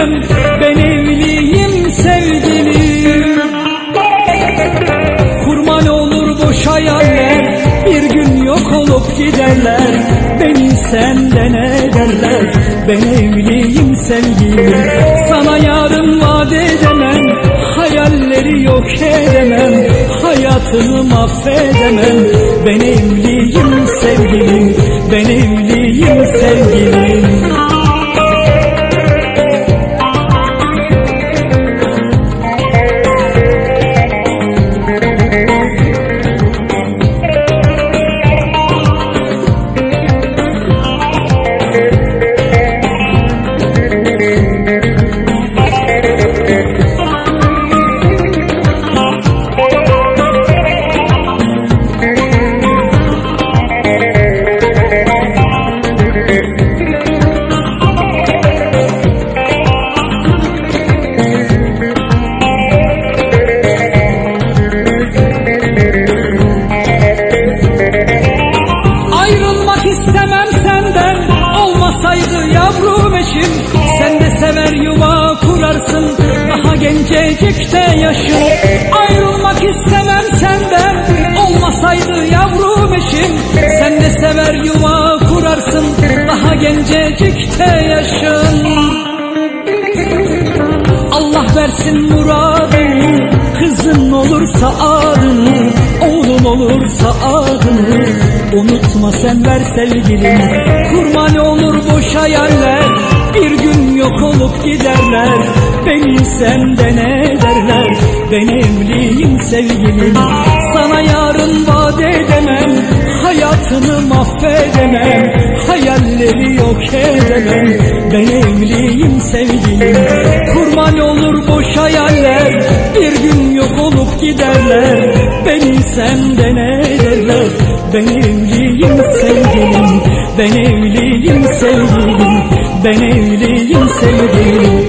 evliyim Ben evliyim sevgilim. Kurban olur boş hayaller Bir gün yok olup giderler. Beni senden ederler Ben evliyim sevgilim. Sana yarın vaat edemem Hayalleri yok edemem. Hayatını mahvedemem Ben evliyim sevgilim. Ben evliyim sevgilim. Eşim Sen de sever yuva kurarsın Daha gencecikte yaşın. Ayrılmak istemem senden Olmasaydı yavrum eşim. Sen de sever yuva kurarsın Daha gencecikte yaşın. Allah versin muradını Kızın olursa adını Oğlun olursa adını. Unutma sen ver sevgilim Kurban olur boş hayaller Bir gün yok olup giderler. Beni senden ederler Ben evliyim sevgilim. Sana yarın vaat edemem. Hayatını mahvedemem. Hayalleri yok edemem. Ben evliyim sevgilim. Kurban olur boş hayaller. Bir gün yok olup giderler. Beni senden ederler Ben evliyim sevgilim. Ben evliyim sevgilim Ben evliyim sevgilim